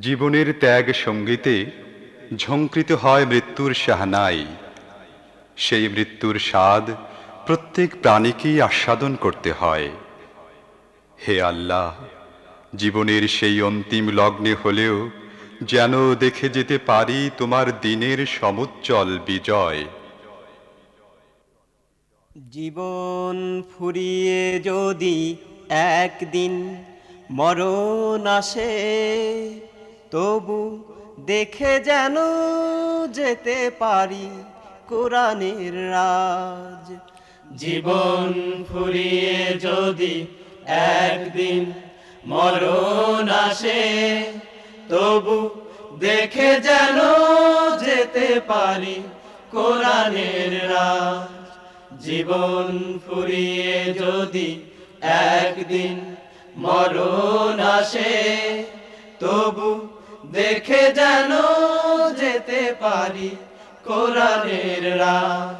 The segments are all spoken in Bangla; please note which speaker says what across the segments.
Speaker 1: জীবনের ত্যাগ সঙ্গীতে ঝঙ্কৃত হয় মৃত্যুর সাহানাই সেই মৃত্যুর স্বাদ প্রত্যেক প্রাণীকেই আস্বাদন করতে হয়। হে আল্লাহ, জীবনের সেই অন্তিম লগ্নে হলেও যেন দেখে যেতে পারি তোমার দিনের সমুজ্জ্বল বিজয়।
Speaker 2: জীবন ফুরিয়ে যদি একদিন মরণ আসে তবু দেখে যেন যেতে পারি কোরআনের রাজ।
Speaker 3: জীবন ফুরিয়ে যদি একদিন মরণ আসে, তবু দেখে যেন যেতে পারি কোরআনের রাজ। জীবন ফুরিয়ে যদি একদিন মরণ আসে, তবু দেখে যেন যেতে পারি কোরআনের রাজ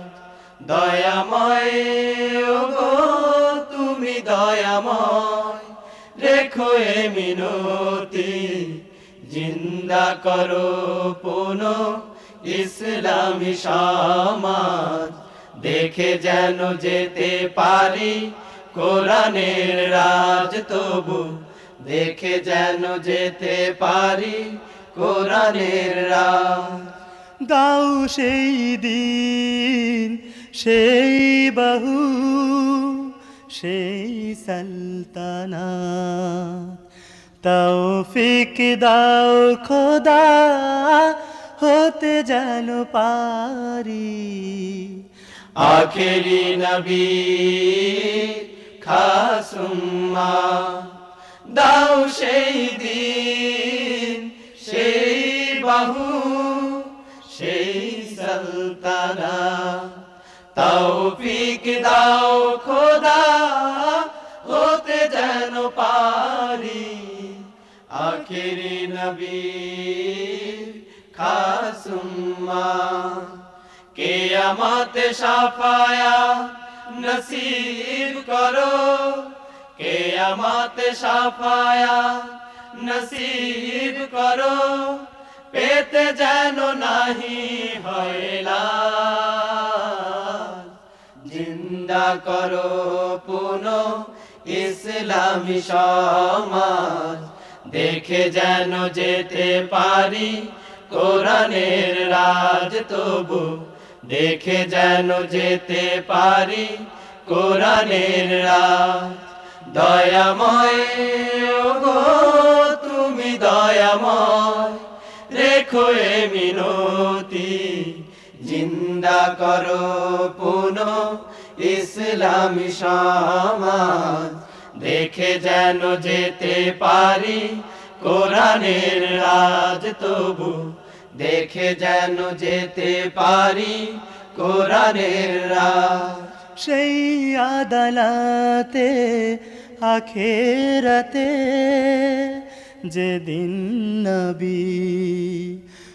Speaker 3: দয়াময়, ওগো, তুমি দয়াময়, রেখো এ মিনতি, জিন্দা করো পুন ইসলামী সমাজ। দেখে যেন যেতে পারি কোরআনের রাজ, তবু দেখে যেন যেতে পারি কোরআনের
Speaker 4: দাও সেই দিন সেই বাহু সেই সালতানা তৌফিক দাও খোদা হতে যেন পারি।
Speaker 3: আখেরি নবী খাসুম্মা দাও সেই দিন, সেই বাহু, সেই সলতানা। তৌফিক দাও খোদা, হতে যেন পারি আখেরি নবী খাসুম্মা কেয়ামত সাফায়া নসিব করো কেয়ামত সাফায়া নসিব করো, পেতে যেন নাহি হয়লা জিন্দা করো পুন ইসলামী সমাজ, দেখে যেন যেতে পারি কোরআনের রাজ তবু, দেখে যেন যেতে পারি কোরআনের রাজ। দয়াময়, ওগো তুমি দয়াময়। রেখো এ মিনতি, জিন্দা করো পুন ইসলামী সমাজ। দেখে যেন যেতে পারি, কোরআনের রাজ তবু। দেখে যেন যেতে পারি, কোরআনের রাজ।
Speaker 4: সেই আদালাতে, আখেরাতে যেদিন নবী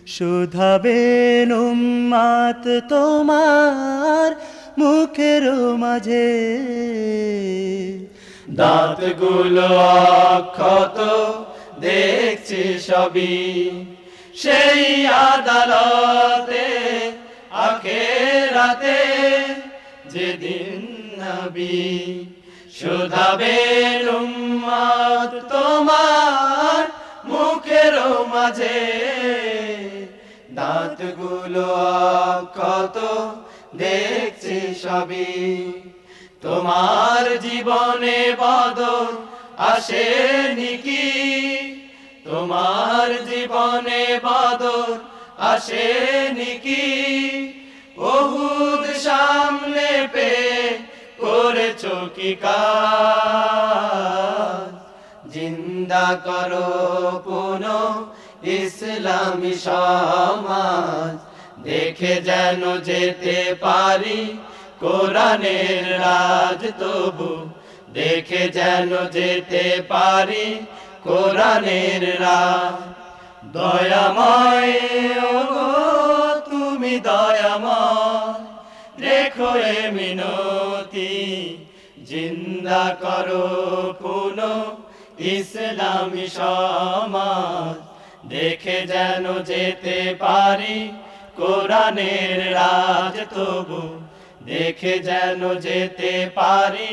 Speaker 4: শুধাবেন উম্মাত তোমার মুখের মাঝে।
Speaker 3: দাঁতগুলো অক্ষত দেখছি সবই। সেই আদালতে, আখেরাতে যেদিন নবী উম্মাত তোমার মুখের মাঝে। দাঁতগুলো কত দেখছি সবই। তোমার জীবনে বদল আসে কি? তোমার জীবনে বদল আসে কি? ওহুদ কি কাজ জিন্দা করো পুন ইসলামী সমাজ। দেখে যেন যেতে পারি কোরআনের রাজ তবু। দেখে যেন যেতে পারি কোরআনের রাজ। দয়াময় তুমি দয়াময়। রেখো এ মিনতি জিন্দা করো পুন ইসলামী সমাজ। দেখে যেন যেতে পারি, কোরআনের রাজ তবু। দেখে যেন যেতে পারি,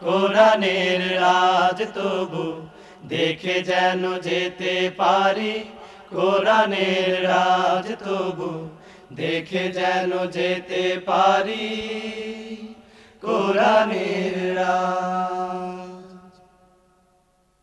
Speaker 3: কোরআনের রাজ তবু। দেখে যেন যেতে পারি, কোরআনের রাজ তবু। দেখে যেন যেতে পারি। কোরআনের রাজ